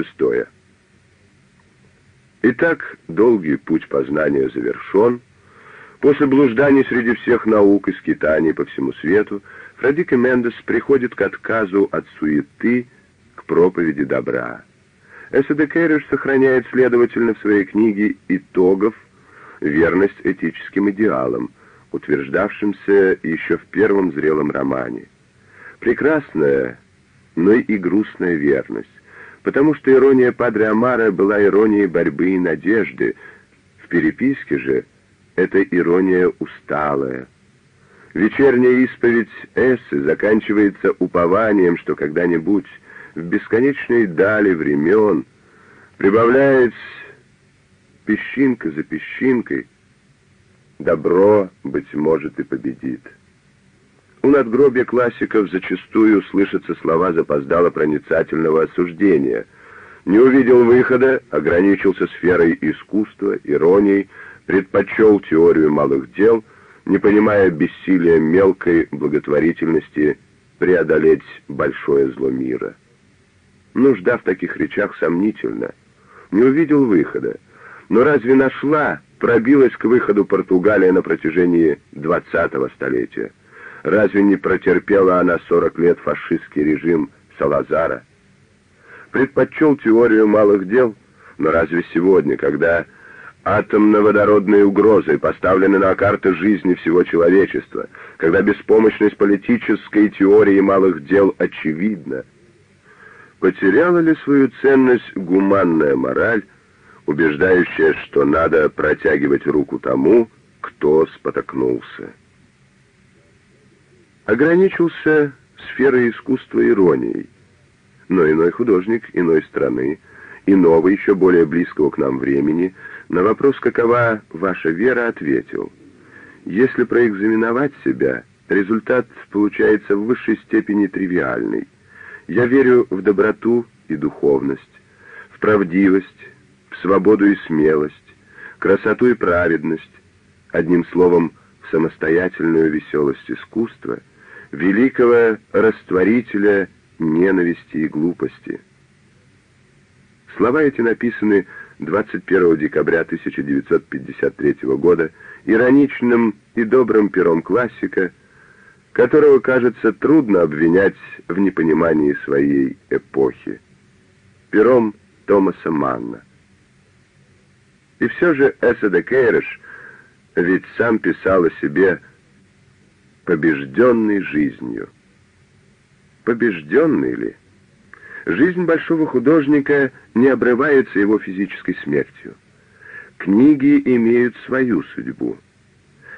шестое. Итак, долгий путь познания завершен. После блужданий среди всех наук и скитаний по всему свету, Фрадик и Мендес приходит к отказу от суеты, к проповеди добра. Эсседе Керриш сохраняет, следовательно, в своей книге «Итогов» верность этическим идеалам, утверждавшимся еще в первом зрелом романе. Прекрасная, но и грустная верность, потому что ирония Падре Амара была иронией борьбы и надежды, в переписке же это ирония усталая. Вечерняя исповедь Эссы заканчивается упованием, что когда-нибудь в бесконечной дали времен прибавляется песчинка за песчинкой, добро, быть может, и победит. У надгробия классиков зачастую слышатся слова запоздало проницательного осуждения. Не увидел выхода, ограничился сферой искусства, иронией, предпочел теорию малых дел, не понимая бессилия мелкой благотворительности преодолеть большое зло мира. Нужда в таких речах сомнительна. Не увидел выхода. Но разве нашла, пробилась к выходу Португалия на протяжении 20-го столетия? Разве не протерпела она 40 лет фашистский режим Салазара? Предпочел теорию малых дел, но разве сегодня, когда атомно-водородные угрозы поставлены на карты жизни всего человечества, когда беспомощность политической теории малых дел очевидна, потеряла ли свою ценность гуманная мораль, убеждающая, что надо протягивать руку тому, кто спотокнулся? Ограничился сферой искусства иронией, но иной художник иной страны, иного еще более близкого к нам времени, на вопрос, какова ваша вера, ответил, если проэкзаменовать себя, результат получается в высшей степени тривиальный – я верю в доброту и духовность, в правдивость, в свободу и смелость, красоту и праведность, одним словом, в самостоятельную веселость искусства, великого растворителя ненависти и глупости. Слова эти написаны 21 декабря 1953 года ироничным и добрым пером классика – которого, кажется, трудно обвинять в непонимании своей эпохи. Пером Томаса Манна. И все же Эсседе Кейриш ведь сам писал о себе побежденный жизнью. Побежденный ли? Жизнь большого художника не обрывается его физической смертью. Книги имеют свою судьбу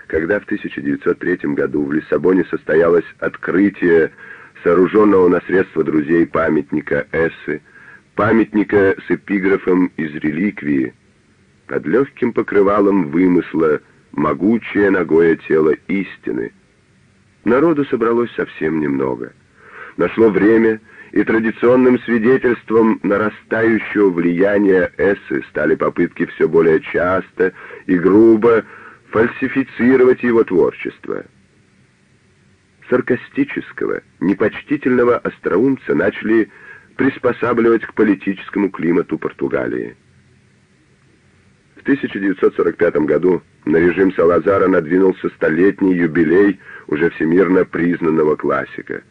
когда в 1903 году в Лиссабоне состоялось открытие сооруженного на средства друзей памятника Эссы, памятника с эпиграфом из реликвии, под легким покрывалом вымысла могучее ногое тело истины. Народу собралось совсем немного. Нашло время, и традиционным свидетельством нарастающего влияния Эссы стали попытки все более часто и грубо фальсифицировать его творчество. Саркастического, непочтительного остроумца начали приспосабливать к политическому климату Португалии. В 1945 году на режим Салазара надвинулся столетний юбилей уже всемирно признанного классика.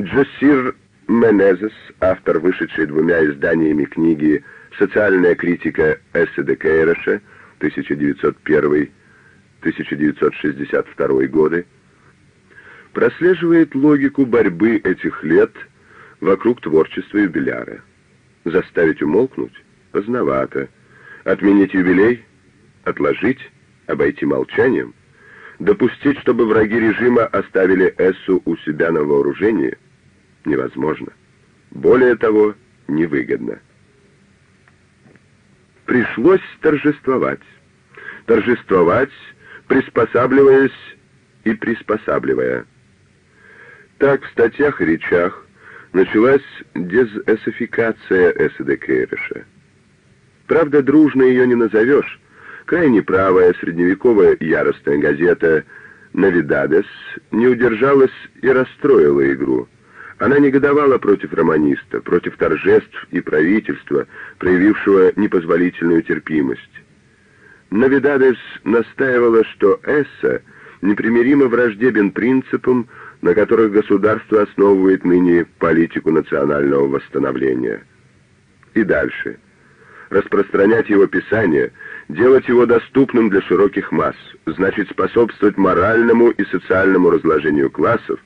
Джосир Менезес, автор вышедшей двумя изданиями книги «Социальная критика Эсседе Кейроша», 1901-1962 годы, прослеживает логику борьбы этих лет вокруг творчества юбиляра. Заставить умолкнуть — поздновато. Отменить юбилей — отложить, обойти молчанием. Допустить, чтобы враги режима оставили Эссу у себя на вооружении — невозможно. Более того, невыгодно пришлось торжествовать. Торжествовать, приспосабливаясь и приспосабливая. Так в статьях и речах началась дезэссификация Эсседе Кейриша. Правда, дружно ее не назовешь. Крайне правая средневековая яростная газета «Навидадес» не удержалась и расстроила игру. Она негодовала против романиста, против торжеств и правительства, проявившего непозволительную терпимость. Навидадес настаивала, что Эсса непримиримо враждебен принципам, на которых государство основывает ныне политику национального восстановления. И дальше. Распространять его писание, делать его доступным для широких масс, значит способствовать моральному и социальному разложению классов,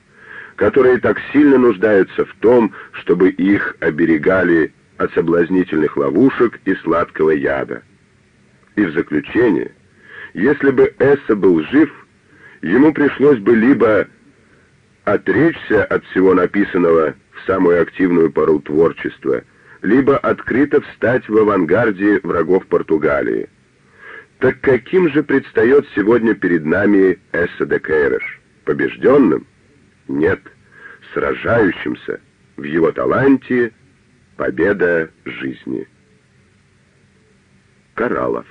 которые так сильно нуждаются в том, чтобы их оберегали от соблазнительных ловушек и сладкого яда. И в заключение, если бы Эсса был жив, ему пришлось бы либо отречься от всего написанного в самую активную пору творчества, либо открыто встать в авангарде врагов Португалии. Так каким же предстает сегодня перед нами Эсса де? Побежденным? Нет, сражающимся. В его таланте победа жизни. Кораллов